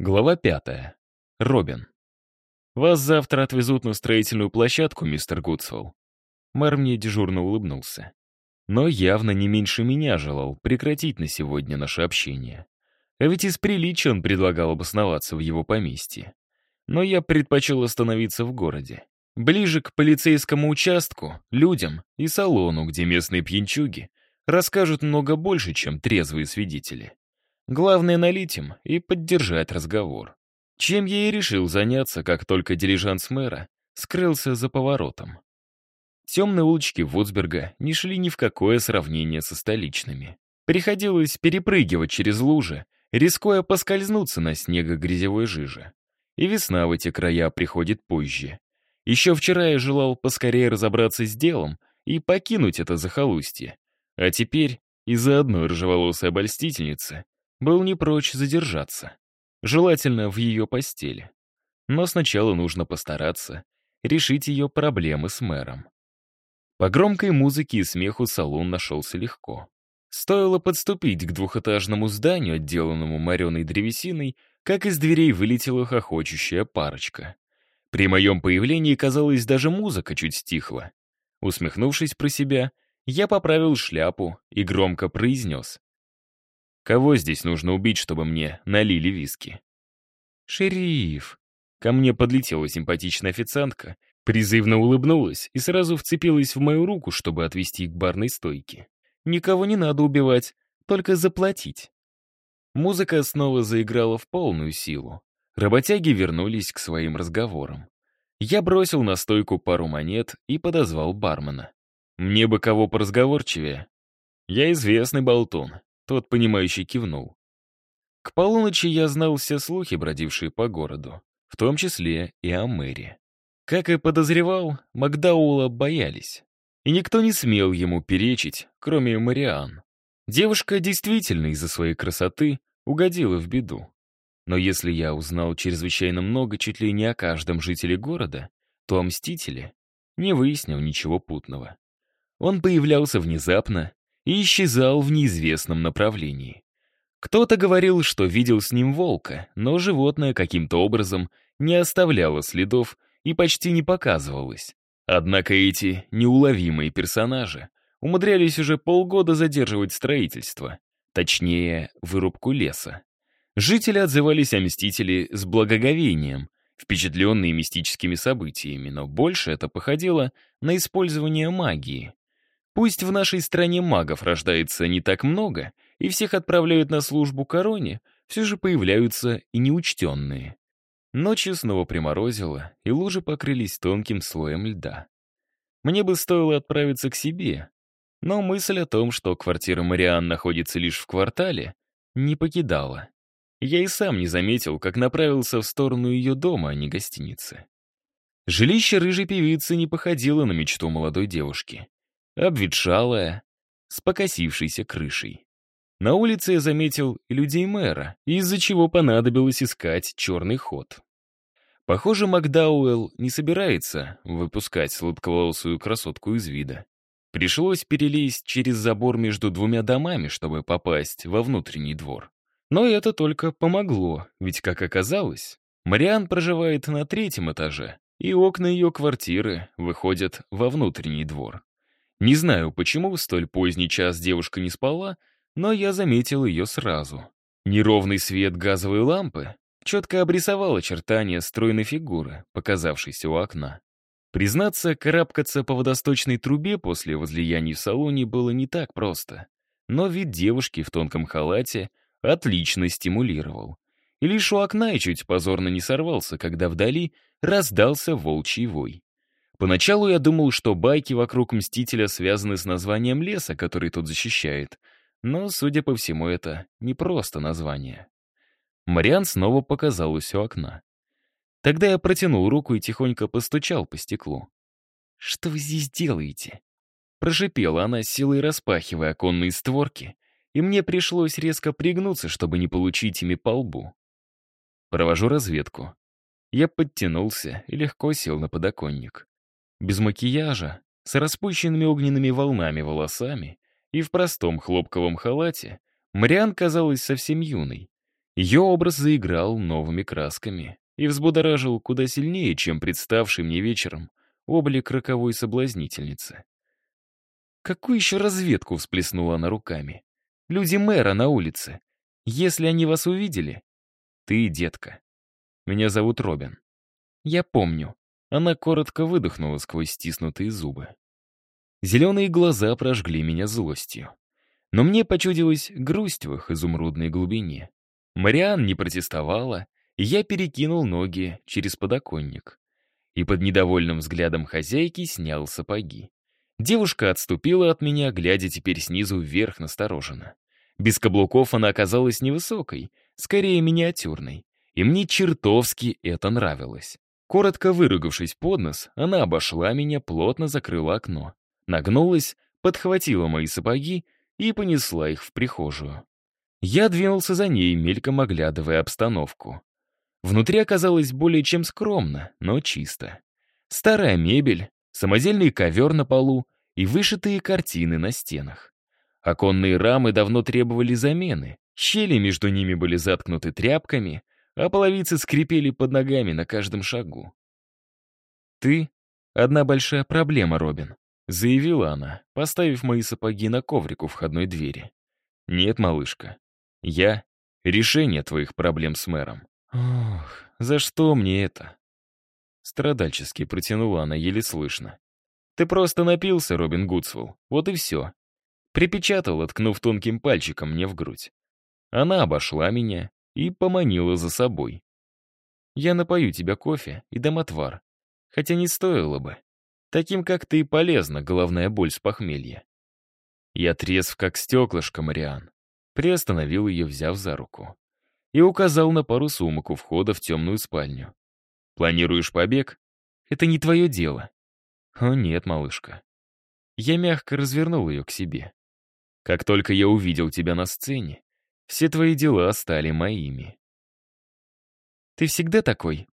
Глава пятая. Робин. «Вас завтра отвезут на строительную площадку, мистер Гудсвелл». Мэр мне дежурно улыбнулся. Но явно не меньше меня желал прекратить на сегодня наше общение. А ведь из приличия он предлагал обосноваться в его поместье. Но я предпочел остановиться в городе. Ближе к полицейскому участку, людям и салону, где местные пьянчуги расскажут много больше, чем трезвые свидетели. Главное — налить им и поддержать разговор. Чем я и решил заняться, как только дилижанс мэра скрылся за поворотом. Темные улочки Вудсберга не шли ни в какое сравнение со столичными. Приходилось перепрыгивать через лужи, рискуя поскользнуться на снего-грязевой жиже. И весна в эти края приходит позже. Еще вчера я желал поскорее разобраться с делом и покинуть это захолустье. А теперь из-за одной рыжеволосой обольстительницы был не прочь задержаться. Желательно в ее постели. Но сначала нужно постараться решить ее проблемы с мэром. По громкой музыке и смеху салон нашелся легко. Стоило подступить к двухэтажному зданию, отделанному мореной древесиной, как из дверей вылетела хохочущая парочка. При моем появлении, казалось, даже музыка чуть стихла. Усмехнувшись про себя, я поправил шляпу и громко произнес. Кого здесь нужно убить, чтобы мне налили виски? «Шериф!» Ко мне подлетела симпатичная официантка, призывно улыбнулась и сразу вцепилась в мою руку, чтобы отвести к барной стойке. «Никого не надо убивать, только заплатить». Музыка снова заиграла в полную силу. Работяги вернулись к своим разговорам. Я бросил на стойку пару монет и подозвал бармена. «Мне бы кого поразговорчивее. Я известный болтун, тот, понимающий, кивнул. К полуночи я знал все слухи, бродившие по городу, в том числе и о мэре. Как и подозревал, Макдаула боялись. И никто не смел ему перечить, кроме Мариан. Девушка действительно из-за своей красоты угодила в беду. Но если я узнал чрезвычайно много чуть ли не о каждом жителе города, то о Мстителе не выяснил ничего путного. Он появлялся внезапно, и исчезал в неизвестном направлении. Кто-то говорил, что видел с ним волка, но животное каким-то образом не оставляло следов и почти не показывалось. Однако эти неуловимые персонажи умудрялись уже полгода задерживать строительство, точнее, вырубку леса. Жители отзывались о Мстителе с благоговением, впечатленные мистическими событиями, но больше это походило на использование магии. Пусть в нашей стране магов рождается не так много, и всех отправляют на службу короне, все же появляются и неучтенные. Ночью снова приморозило, и лужи покрылись тонким слоем льда. Мне бы стоило отправиться к себе, но мысль о том, что квартира Мариан находится лишь в квартале, не покидала. Я и сам не заметил, как направился в сторону ее дома, а не гостиницы. Жилище рыжей певицы не походило на мечту молодой девушки обветшалая, с покосившейся крышей. На улице я заметил людей мэра, из-за чего понадобилось искать черный ход. Похоже, Макдауэлл не собирается выпускать сладковолосую красотку из вида. Пришлось перелезть через забор между двумя домами, чтобы попасть во внутренний двор. Но это только помогло, ведь, как оказалось, Мариан проживает на третьем этаже, и окна ее квартиры выходят во внутренний двор. Не знаю, почему в столь поздний час девушка не спала, но я заметил ее сразу. Неровный свет газовой лампы четко обрисовал очертания стройной фигуры, показавшейся у окна. Признаться, карабкаться по водосточной трубе после возлияний в салоне было не так просто. Но вид девушки в тонком халате отлично стимулировал. И лишь у окна я чуть позорно не сорвался, когда вдали раздался волчий вой. Поначалу я думал, что байки вокруг Мстителя связаны с названием леса, который тот защищает. Но, судя по всему, это не просто название. Мариан снова показалась у окна. Тогда я протянул руку и тихонько постучал по стеклу. «Что вы здесь делаете?» Прошипела она, силой распахивая оконные створки, и мне пришлось резко пригнуться, чтобы не получить ими по лбу. Провожу разведку. Я подтянулся и легко сел на подоконник без макияжа, с распущенными огненными волнами волосами и в простом хлопковом халате, Мариан казалась совсем юной. Ее образ заиграл новыми красками и взбудоражил куда сильнее, чем представший мне вечером облик роковой соблазнительницы. Какую еще разведку всплеснула она руками? Люди мэра на улице. Если они вас увидели... Ты, детка. Меня зовут Робин. Я помню. Она коротко выдохнула сквозь стиснутые зубы. Зеленые глаза прожгли меня злостью. Но мне почудилась грусть в их изумрудной глубине. Мариан не протестовала, и я перекинул ноги через подоконник. И под недовольным взглядом хозяйки снял сапоги. Девушка отступила от меня, глядя теперь снизу вверх настороженно. Без каблуков она оказалась невысокой, скорее миниатюрной. И мне чертовски это нравилось. Коротко выругавшись под нос, она обошла меня, плотно закрыла окно. Нагнулась, подхватила мои сапоги и понесла их в прихожую. Я двинулся за ней, мельком оглядывая обстановку. Внутри оказалось более чем скромно, но чисто. Старая мебель, самодельный ковер на полу и вышитые картины на стенах. Оконные рамы давно требовали замены, щели между ними были заткнуты тряпками, а половицы скрипели под ногами на каждом шагу. «Ты — одна большая проблема, Робин», — заявила она, поставив мои сапоги на коврик у входной двери. «Нет, малышка, я — решение твоих проблем с мэром». «Ох, за что мне это?» Страдальчески протянула она еле слышно. «Ты просто напился, Робин Гудсвелл, вот и все». Припечатал, откнув тонким пальчиком мне в грудь. Она обошла меня и поманила за собой. «Я напою тебя кофе и дам отвар. Хотя не стоило бы. Таким, как ты, полезна головная боль с похмелья». Я трезв, как стеклышко, Мариан. Приостановил ее, взяв за руку. И указал на пару сумок у входа в темную спальню. Планируешь побег? Это не твое дело. О нет, малышка. Я мягко развернул ее к себе. Как только я увидел тебя на сцене, все твои дела стали моими. Ты всегда такой?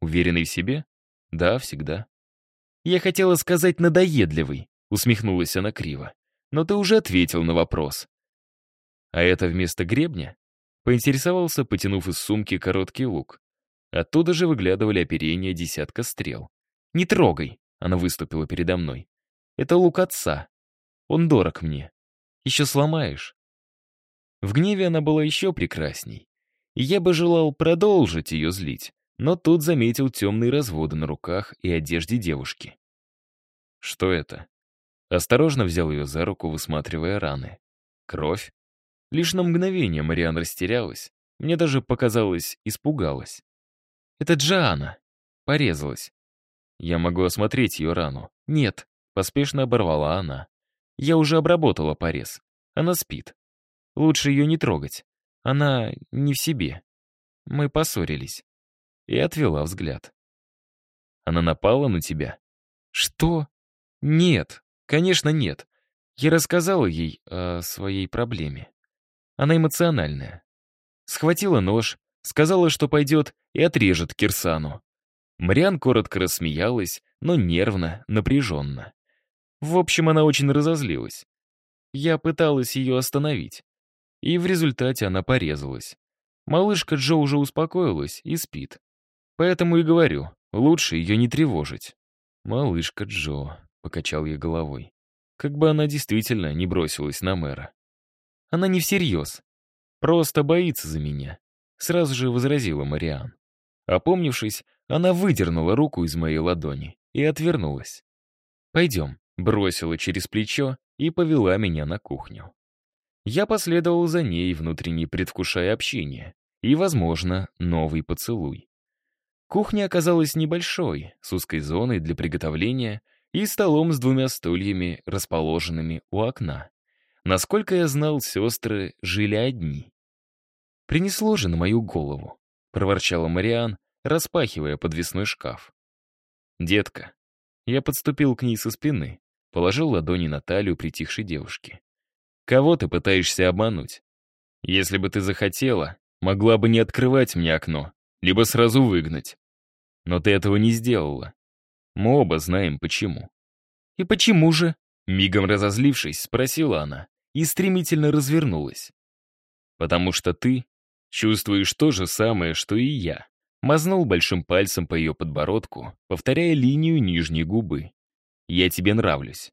уверенный в себе? Да, всегда. Я хотела сказать надоедливый, усмехнулась она криво. Но ты уже ответил на вопрос. А это вместо гребня? Поинтересовался, потянув из сумки короткий лук. Оттуда же выглядывали оперения десятка стрел. «Не трогай!» — она выступила передо мной. «Это лук отца. Он дорог мне. Еще сломаешь». В гневе она была еще прекрасней. Я бы желал продолжить ее злить, но тут заметил темные разводы на руках и одежде девушки. Что это? Осторожно взял ее за руку, высматривая раны. Кровь? Лишь на мгновение Мариан растерялась. Мне даже показалось, испугалась. Это Джоанна. Порезалась. Я могу осмотреть ее рану. Нет, поспешно оборвала она. Я уже обработала порез. Она спит. Лучше ее не трогать. Она не в себе. Мы поссорились. И отвела взгляд. Она напала на тебя? Что? Нет, конечно, нет. Я рассказала ей о своей проблеме. Она эмоциональная. Схватила нож, сказала, что пойдет и отрежет Кирсану. Мариан коротко рассмеялась, но нервно, напряженно. В общем, она очень разозлилась. Я пыталась ее остановить. И в результате она порезалась. Малышка Джо уже успокоилась и спит. Поэтому и говорю, лучше ее не тревожить. «Малышка Джо», — покачал я головой. Как бы она действительно не бросилась на мэра. Она не всерьез. Просто боится за меня. Сразу же возразила Мариан. Опомнившись, она выдернула руку из моей ладони и отвернулась. «Пойдем», — бросила через плечо и повела меня на кухню. Я последовал за ней, внутренне предвкушая общение и, возможно, новый поцелуй. Кухня оказалась небольшой, с узкой зоной для приготовления и столом с двумя стульями, расположенными у окна. Насколько я знал, сестры жили одни. «Принесло же на мою голову», — проворчала Мариан, распахивая подвесной шкаф. «Детка». Я подступил к ней со спины, положил ладони на талию притихшей девушки. «Кого ты пытаешься обмануть? Если бы ты захотела, могла бы не открывать мне окно, либо сразу выгнать. Но ты этого не сделала. Мы оба знаем, почему». «И почему же?» Мигом разозлившись, спросила она и стремительно развернулась. «Потому что ты Чувствуешь то же самое, что и я. Мазнул большим пальцем по ее подбородку, повторяя линию нижней губы. «Я тебе нравлюсь».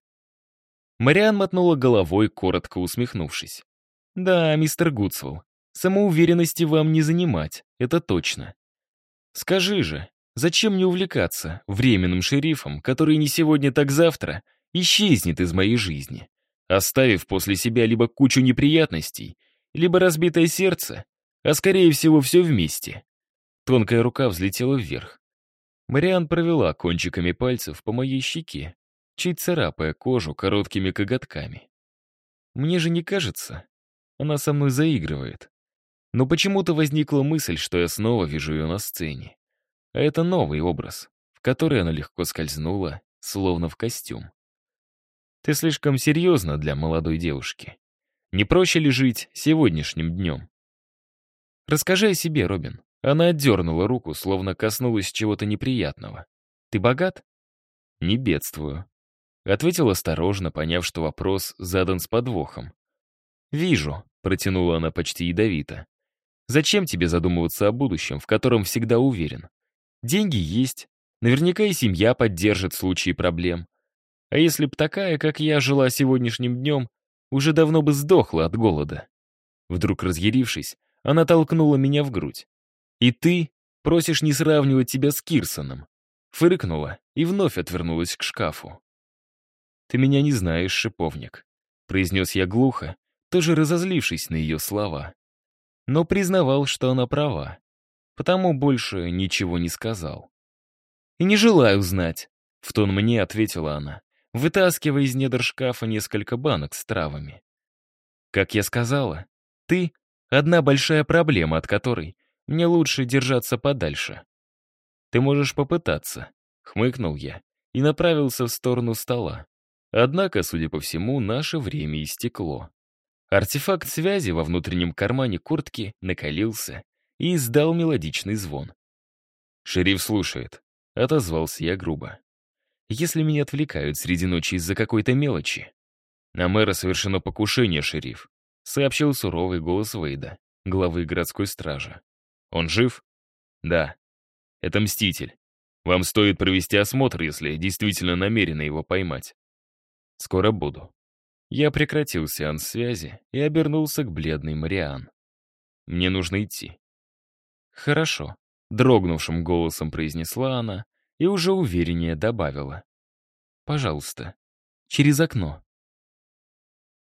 Мариан мотнула головой, коротко усмехнувшись. «Да, мистер Гудсвелл, самоуверенности вам не занимать, это точно. Скажи же, зачем мне увлекаться временным шерифом, который не сегодня, так завтра исчезнет из моей жизни, оставив после себя либо кучу неприятностей, либо разбитое сердце, а скорее всего все вместе?» Тонкая рука взлетела вверх. Мариан провела кончиками пальцев по моей щеке, чуть царапая кожу короткими коготками. Мне же не кажется, она со мной заигрывает. Но почему-то возникла мысль, что я снова вижу ее на сцене. А это новый образ, в который она легко скользнула, словно в костюм. Ты слишком серьезно для молодой девушки. Не проще ли жить сегодняшним днем? Расскажи о себе, Робин. Она отдернула руку, словно коснулась чего-то неприятного. «Ты богат?» «Не бедствую», — ответил осторожно, поняв, что вопрос задан с подвохом. «Вижу», — протянула она почти ядовито. «Зачем тебе задумываться о будущем, в котором всегда уверен? Деньги есть, наверняка и семья поддержит в случае проблем. А если б такая, как я, жила сегодняшним днем, уже давно бы сдохла от голода». Вдруг разъярившись, она толкнула меня в грудь. И ты просишь не сравнивать тебя с Кирсоном. Фыркнула и вновь отвернулась к шкафу. «Ты меня не знаешь, шиповник», — произнес я глухо, тоже разозлившись на ее слова. Но признавал, что она права, потому больше ничего не сказал. «И не желаю знать», — в тон мне ответила она, вытаскивая из недр шкафа несколько банок с травами. «Как я сказала, ты — одна большая проблема, от которой мне лучше держаться подальше. Ты можешь попытаться, хмыкнул я и направился в сторону стола. Однако, судя по всему, наше время истекло. Артефакт связи во внутреннем кармане куртки накалился и издал мелодичный звон. «Шериф слушает», — отозвался я грубо. «Если меня отвлекают среди ночи из-за какой-то мелочи...» «На мэра совершено покушение, шериф», — сообщил суровый голос Вейда, главы городской стражи. Он жив? Да. Это Мститель. Вам стоит провести осмотр, если действительно намерены его поймать. Скоро буду. Я прекратил сеанс связи и обернулся к бледной Мариан. Мне нужно идти. Хорошо. Дрогнувшим голосом произнесла она и уже увереннее добавила. Пожалуйста, через окно.